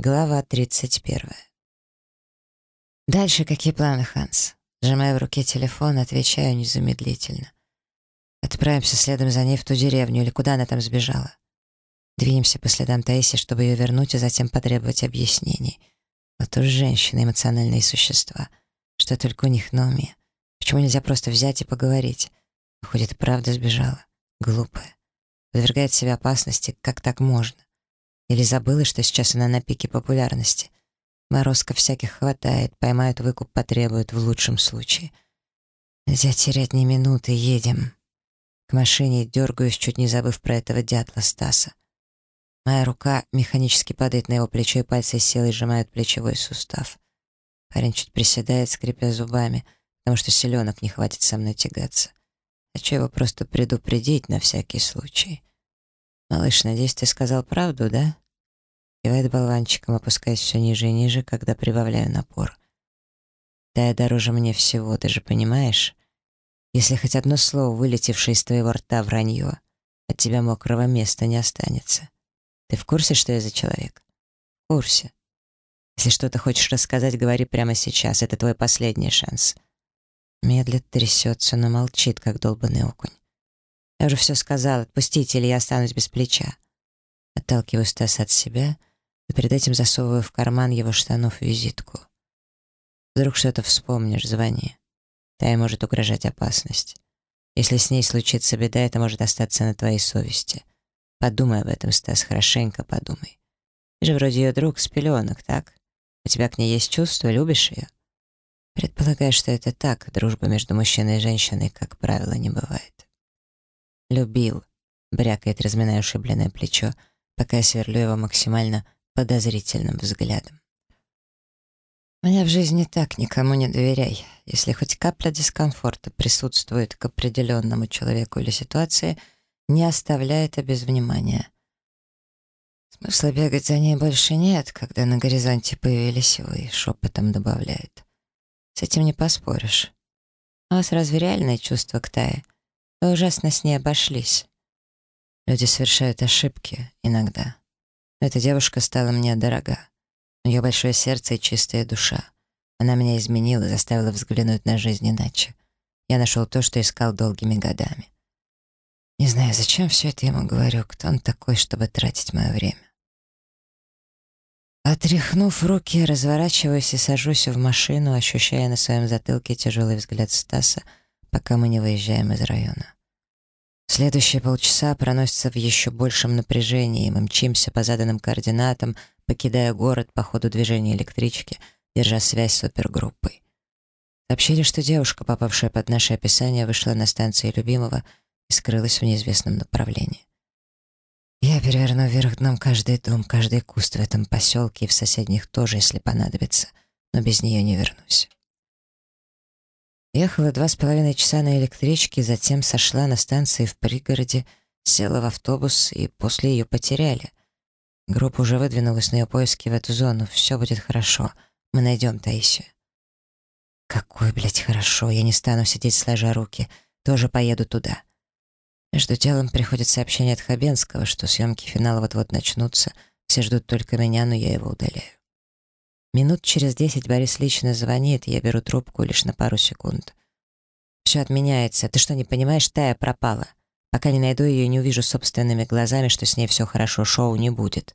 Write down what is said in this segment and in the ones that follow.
Глава 31. Дальше какие планы, Ханс? Сжимая в руке телефон, отвечаю незамедлительно. Отправимся следом за ней в ту деревню или куда она там сбежала. Двинемся по следам Таиси, чтобы ее вернуть, и затем потребовать объяснений. Вот уж женщины, эмоциональные существа. Что только у них на уме. Почему нельзя просто взять и поговорить? Выходит, правда сбежала. Глупая. Подвергает себя опасности, как так можно? Или забыла, что сейчас она на пике популярности? Морозка всяких хватает, поймают выкуп, потребуют в лучшем случае. Нельзя терять ни минуты, едем. К машине дергаюсь, чуть не забыв про этого дятла Стаса. Моя рука механически падает на его плечо, и пальцы силой сжимают плечевой сустав. Парень чуть приседает, скрипя зубами, потому что селенок не хватит со мной тягаться. Хочу его просто предупредить на всякий случай. «Малыш, надеюсь, ты сказал правду, да?» Кивает болванчиком, опускаясь все ниже и ниже, когда прибавляю напор. «Тая дороже мне всего, ты же понимаешь? Если хоть одно слово, вылетевшее из твоего рта вранье, от тебя мокрого места не останется. Ты в курсе, что я за человек?» «В курсе. Если что-то хочешь рассказать, говори прямо сейчас. Это твой последний шанс». Медлит, трясется, но молчит, как долбанный окунь. Я уже все сказал, отпустите, или я останусь без плеча. Отталкиваю Стаса от себя и перед этим засовываю в карман его штанов визитку. Вдруг что-то вспомнишь, звони. Тае может угрожать опасность. Если с ней случится беда, это может остаться на твоей совести. Подумай об этом, Стас, хорошенько подумай. Ты же вроде ее друг с пеленок, так? У тебя к ней есть чувства, любишь ее? Предполагаю, что это так. Дружба между мужчиной и женщиной, как правило, не бывает. Любил, брякает, разминая ушибленное плечо, пока я сверлю его максимально подозрительным взглядом. Меня в жизни так никому не доверяй. Если хоть капля дискомфорта присутствует к определенному человеку или ситуации, не оставляй это без внимания. Смысла бегать за ней больше нет, когда на горизонте появились вы, шепотом добавляет. С этим не поспоришь. У вас разве реальное чувство к Тае? Вы ужасно с ней обошлись. Люди совершают ошибки иногда. Но эта девушка стала мне дорога. У нее большое сердце и чистая душа. Она меня изменила, заставила взглянуть на жизнь иначе. Я нашел то, что искал долгими годами. Не знаю, зачем все это ему говорю, кто он такой, чтобы тратить мое время. Отряхнув руки, разворачиваюсь и сажусь в машину, ощущая на своем затылке тяжелый взгляд Стаса, пока мы не выезжаем из района. Следующие полчаса проносятся в еще большем напряжении, мы мчимся по заданным координатам, покидая город по ходу движения электрички, держа связь с опергруппой. Сообщили, что девушка, попавшая под наше описание, вышла на станции любимого и скрылась в неизвестном направлении. Я переверну вверх дном каждый дом, каждый куст в этом поселке и в соседних тоже, если понадобится, но без нее не вернусь. Ехала два с половиной часа на электричке, затем сошла на станции в пригороде, села в автобус и после ее потеряли. Группа уже выдвинулась на ее поиски в эту зону. Все будет хорошо. Мы найдем Таисию. Какой, блядь, хорошо. Я не стану сидеть сложа руки. Тоже поеду туда. Между делом приходит сообщение от Хабенского, что съемки финала вот-вот начнутся. Все ждут только меня, но я его удаляю. Минут через десять Борис лично звонит, я беру трубку лишь на пару секунд. Все отменяется. Ты что, не понимаешь, Тая пропала. Пока не найду ее и не увижу собственными глазами, что с ней все хорошо, шоу не будет.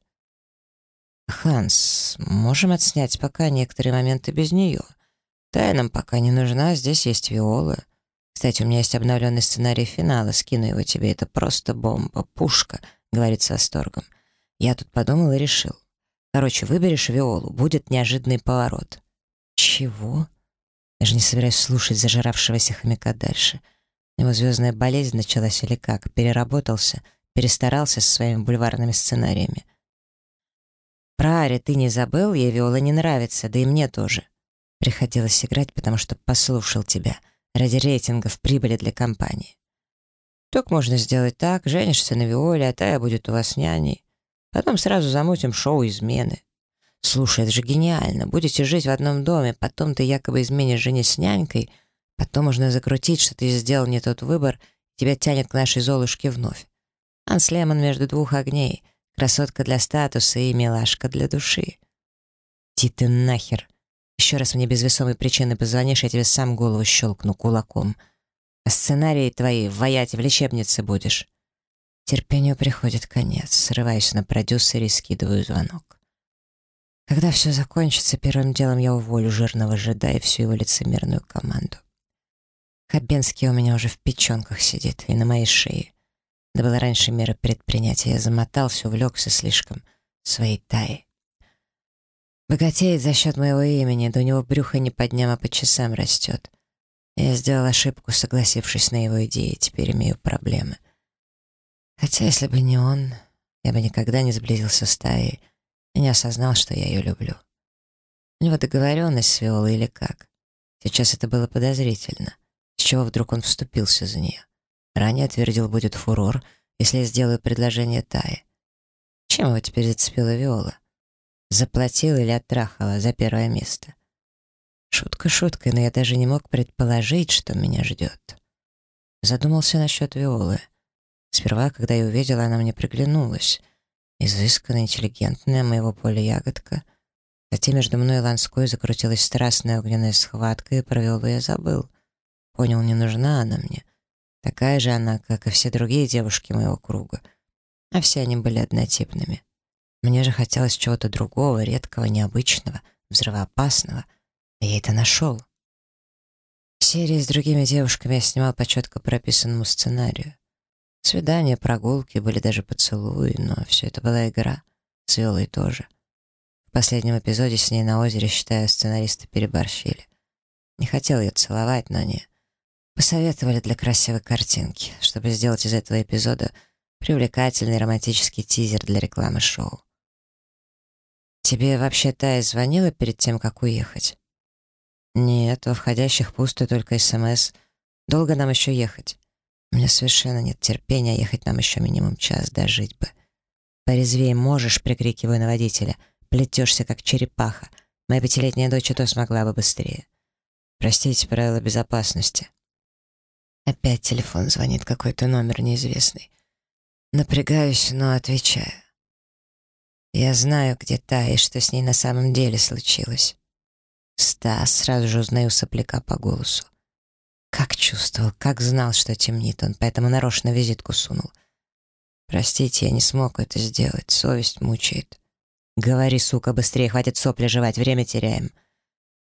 «Ханс, можем отснять пока некоторые моменты без нее. Тая нам пока не нужна, здесь есть Виола. Кстати, у меня есть обновленный сценарий финала, скину его тебе, это просто бомба, пушка», — говорит с восторгом. Я тут подумал и решил. Короче, выберешь Виолу, будет неожиданный поворот. Чего? Я же не собираюсь слушать зажиравшегося хомяка дальше. У него звездная болезнь началась или как? Переработался, перестарался со своими бульварными сценариями. Про Ари ты не забыл? Ей Виола не нравится, да и мне тоже. Приходилось играть, потому что послушал тебя. Ради рейтингов, прибыли для компании. Так можно сделать так, женишься на Виоле, а Тая будет у вас няней. Потом сразу замутим шоу измены. Слушай, это же гениально. Будете жить в одном доме, потом ты якобы изменишь жене с нянькой, потом можно закрутить, что ты сделал не тот выбор, тебя тянет к нашей Золушке вновь. Анс Лемон между двух огней. Красотка для статуса и милашка для души. «Иди ты нахер! Еще раз мне без весомой причины позвонишь, я тебе сам голову щелкну кулаком. А сценарии твои воять в лечебнице будешь». Терпению приходит конец. Срываюсь на продюсере и скидываю звонок. Когда все закончится, первым делом я уволю жирного жида и всю его лицемерную команду. Хабенский у меня уже в печенках сидит и на моей шее. Да было раньше меры предпринятия. Я замотался, увлекся слишком своей таей. Богатеет за счет моего имени, да у него брюхо не по дням, а по часам растет. Я сделал ошибку, согласившись на его идеи, теперь имею проблемы. Хотя, если бы не он, я бы никогда не сблизился с Таей и не осознал, что я ее люблю. У него договоренность с Виолой или как? Сейчас это было подозрительно. С чего вдруг он вступился за нее? Ранее твердил, будет фурор, если я сделаю предложение Тае. Чем его теперь зацепила Виола? Заплатила или оттрахала за первое место? Шутка шуткой, но я даже не мог предположить, что меня ждет. Задумался насчет Виолы. Сперва, когда я увидела, она мне приглянулась. Изысканная, интеллигентная, моего поля ягодка. Затем между мной и Ланской закрутилась страстная огненная схватка, и про Виолу я забыл. Понял, не нужна она мне. Такая же она, как и все другие девушки моего круга. А все они были однотипными. Мне же хотелось чего-то другого, редкого, необычного, взрывоопасного. И я это нашел. Серии с другими девушками я снимал по четко прописанному сценарию. Свидания, прогулки, были даже поцелуи, но все это была игра. С Виолой тоже. В последнем эпизоде с ней на озере, считаю, сценаристы переборщили. Не хотел ее целовать, но они посоветовали для красивой картинки, чтобы сделать из этого эпизода привлекательный романтический тизер для рекламы шоу. «Тебе вообще Тая звонила перед тем, как уехать?» «Нет, во входящих пусто только СМС. Долго нам еще ехать?» У меня совершенно нет терпения ехать нам еще минимум час, дожить бы. «Порезвее можешь», — прикрикиваю на водителя. «Плетешься, как черепаха. Моя пятилетняя дочь и то смогла бы быстрее». «Простите, правила безопасности». Опять телефон звонит, какой-то номер неизвестный. Напрягаюсь, но отвечаю. Я знаю, где та и что с ней на самом деле случилось. Стас, сразу же узнаю сопляка по голосу. Как чувствовал, как знал, что темнит он, поэтому нарочно визитку сунул. Простите, я не смог это сделать, совесть мучает. Говори, сука, быстрее, хватит сопли жевать, время теряем.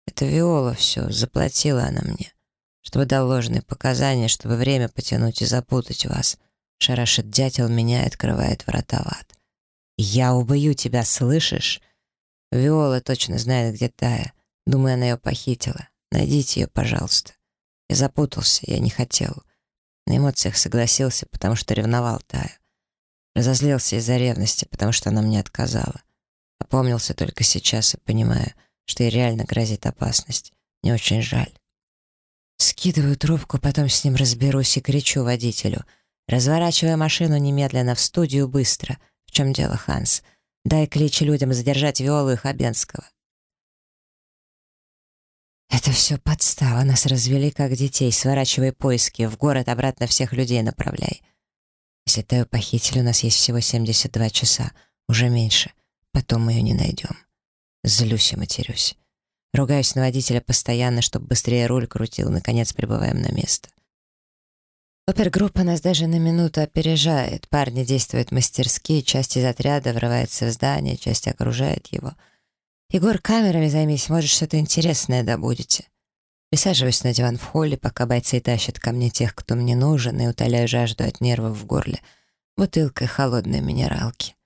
Это Виола все, заплатила она мне. Чтобы дал ложные показания, чтобы время потянуть и запутать вас. Шарашит дятел меня и открывает врата в ад. «Я убью тебя, слышишь?» Виола точно знает, где Тая. Думаю, она ее похитила. Найдите ее, пожалуйста. Я запутался, я не хотел. На эмоциях согласился, потому что ревновал Таю. Разозлился из-за ревности, потому что она мне отказала. Опомнился только сейчас и понимаю, что ей реально грозит опасность. Мне очень жаль. Скидываю трубку, потом с ним разберусь и кричу водителю. Разворачивая машину немедленно в студию быстро. В чем дело, Ханс? Дай клич людям задержать Виолу и Хабенского. Это все подстава, нас развели как детей, сворачивай поиски, в город обратно всех людей направляй. Если Тео похитили, у нас есть всего 72 часа, уже меньше, потом мы ее не найдем. Злюсь и матерюсь. Ругаюсь на водителя постоянно, чтобы быстрее руль крутил, наконец прибываем на место. Опергруппа нас даже на минуту опережает. Парни действуют мастерски, часть из отряда врывается в здание, часть окружает его — «Егор, камерами займись, может, что-то интересное добудете». Присаживаюсь на диван в холле, пока бойцы тащат ко мне тех, кто мне нужен, и утоляю жажду от нервов в горле бутылкой холодной минералки.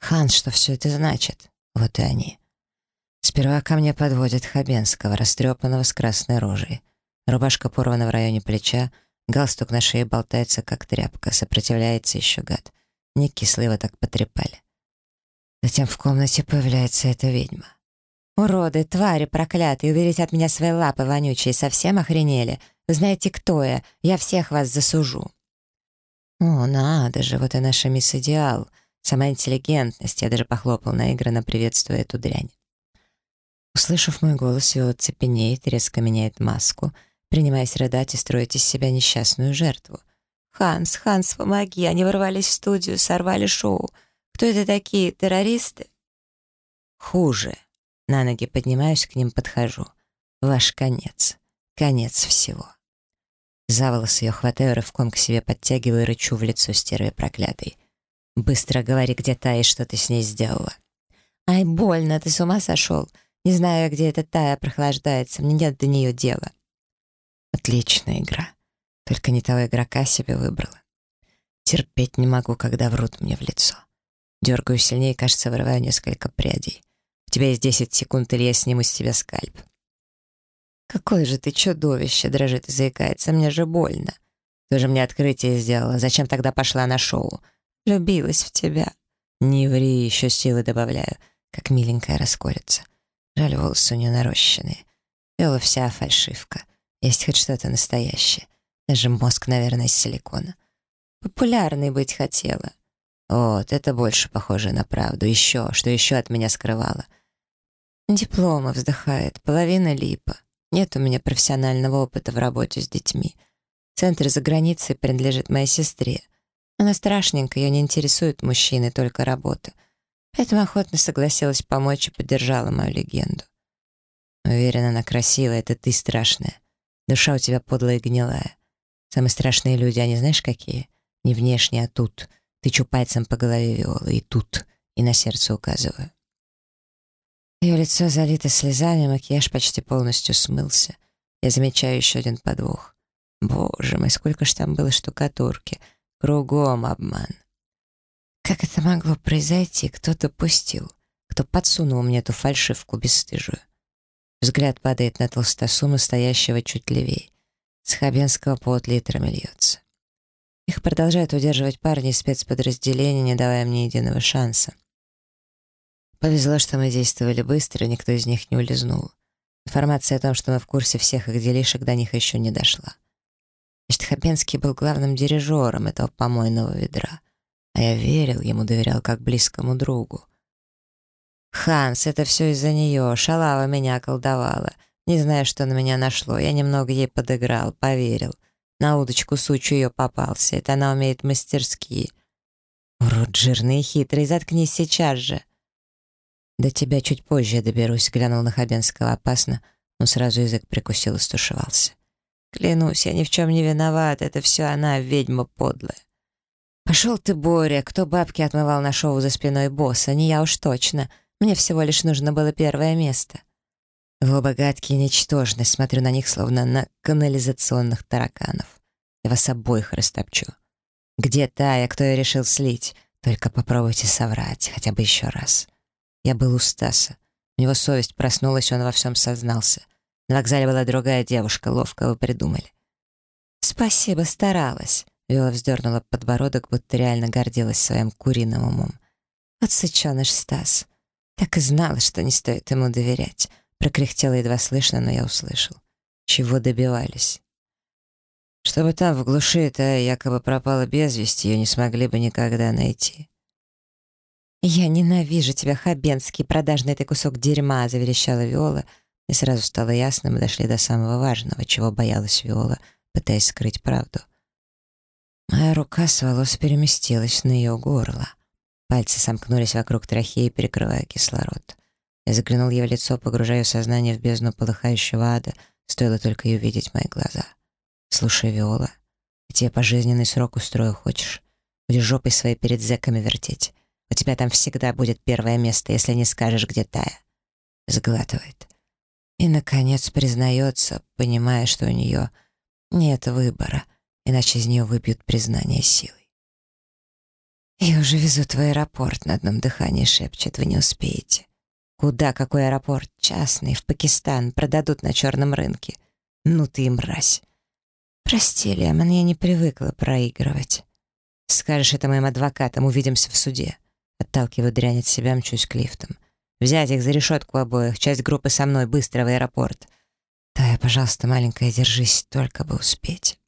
Ханс, что все это значит? Вот и они. Сперва ко мне подводят Хабенского, растрепанного с красной рожей. Рубашка порвана в районе плеча, галстук на шее болтается, как тряпка, сопротивляется еще гад. Не кисло его так потрепали. Затем в комнате появляется эта ведьма. «Уроды, твари проклятые, уберите от меня свои лапы вонючие, совсем охренели? Вы знаете, кто я? Я всех вас засужу». «О, надо же, вот и наша мисс Идеал. Сама интеллигентность. Я даже похлопал наигранно, приветствуя эту дрянь». Услышав мой голос, Виола цепенеет, резко меняет маску, принимаясь рыдать и строить из себя несчастную жертву. «Ханс, Ханс, помоги! Они ворвались в студию, сорвали шоу. Кто это такие, террористы? Хуже. На ноги поднимаюсь, к ним подхожу. Ваш конец. Конец всего. За волосы ее хватаю, рывком к себе подтягиваю и рычу в лицо стерве проклятой. «Быстро говори, где та и что ты с ней сделала». «Ай, больно, ты с ума сошел? Не знаю, где эта тая прохлаждается, мне нет до нее дела». Отличная игра. Только не того игрока себе выбрала. Терпеть не могу, когда врут мне в лицо. Дергаю сильнее, кажется, вырываю несколько прядей. Тебя есть 10 секунд, или я сниму с тебя скальп. «Какое же ты чудовище!» — дрожит и заикается. «Мне же больно!» «Ты же мне открытие сделала. Зачем тогда пошла на шоу?» «Влюбилась в тебя». «Не ври, еще силы добавляю». Как миленькая расколется. Жаль, волосы у нее нарощенные. Вела вся фальшивка. Есть хоть что-то настоящее. Даже мозг, наверное, из силикона. Популярной быть хотела. Вот, это больше похоже на правду. Еще, что еще от меня скрывала. Диплома вздыхает, половина липа. Нет у меня профессионального опыта в работе с детьми. Центр за границей принадлежит моей сестре. Она страшненькая, ее не интересуют мужчины, только работа. Поэтому охотно согласилась помочь и поддержала мою легенду. Уверена, она красивая, это ты страшная. Душа у тебя подлая и гнилая. Самые страшные люди, они знаешь какие? Не внешне, а тут. Тычу пальцем по голове Виолы, и тут, и на сердце указываю. Ее лицо залито слезами, макияж почти полностью смылся. Я замечаю еще один подвох. Боже мой, сколько ж там было штукатурки. Кругом обман. Как это могло произойти? Кто-то пустил. Кто подсунул мне эту фальшивку бесстыжую. Взгляд падает на толстосума, стоящего чуть левее. С Хабенского пот литрами льется. Их продолжают удерживать парни из спецподразделения, не давая мне единого шанса. Повезло, что мы действовали быстро, никто из них не улизнул. Информация о том, что мы в курсе всех их делишек, до них еще не дошла. Значит, Хабенский был главным дирижером этого помойного ведра. А я верил, ему доверял как близкому другу. «Ханс, это все из-за нее. Шалава меня колдовала. Не знаю, что на меня нашло. Я немного ей подыграл, поверил. На удочку сучу ее попался. Это она умеет мастерски. Урод жирный и хитрый, заткнись сейчас же!» «До тебя чуть позже доберусь», — глянул на Хабенского опасно, но сразу язык прикусил и стушевался. «Клянусь, я ни в чем не виноват, это все она, ведьма подлая». «Пошел ты, Боря, кто бабки отмывал на шоу за спиной босса, не я уж точно. Мне всего лишь нужно было первое место». Вы оба гадкие ничтожны, смотрю на них, словно на канализационных тараканов. Я вас обоих растопчу. Где Тая, кто ее решил слить? Только попробуйте соврать, хотя бы еще раз. Я был у Стаса. У него совесть проснулась, он во всем сознался. На вокзале была другая девушка, ловко вы придумали. «Спасибо, старалась», — Виола вздернула подбородок, будто реально гордилась своим куриным умом. «Вот сыченыш Стас. Так и знала, что не стоит ему доверять». Прокряхтела едва слышно, но я услышал. Чего добивались? Чтобы там, в глуши, это якобы пропала без вести, ее не смогли бы никогда найти. «Я ненавижу тебя, Хабенский, продажный ты кусок дерьма!» — заверещала Виола, и сразу стало ясно, мы дошли до самого важного, чего боялась Виола, пытаясь скрыть правду. Моя рука с волос переместилась на ее горло. Пальцы сомкнулись вокруг трахеи, перекрывая кислород. Я заглянул ей в лицо, погружая сознание в бездну полыхающего ада, стоило только ее видеть мои глаза. «Слушай, Виола, я тебе пожизненный срок устрою хочешь? Будешь жопой своей перед зэками вертеть. У тебя там всегда будет первое место, если не скажешь, где Тая». Сглатывает. И, наконец, признается, понимая, что у нее нет выбора, иначе из нее выбьют признание силой. «Я уже везу твой аэропорт», — на одном дыхании шепчет, «вы не успеете». «Куда? Какой аэропорт? Частный, в Пакистан, продадут на черном рынке. Ну ты мразь». «Прости, Лемон, я не привыкла проигрывать». «Скажешь это моим адвокатам, увидимся в суде». Отталкиваю дрянь от себя, мчусь к лифтам. «Взять их за решетку обоих, часть группы со мной, быстро в аэропорт». «Тая, пожалуйста, маленькая, держись, только бы успеть».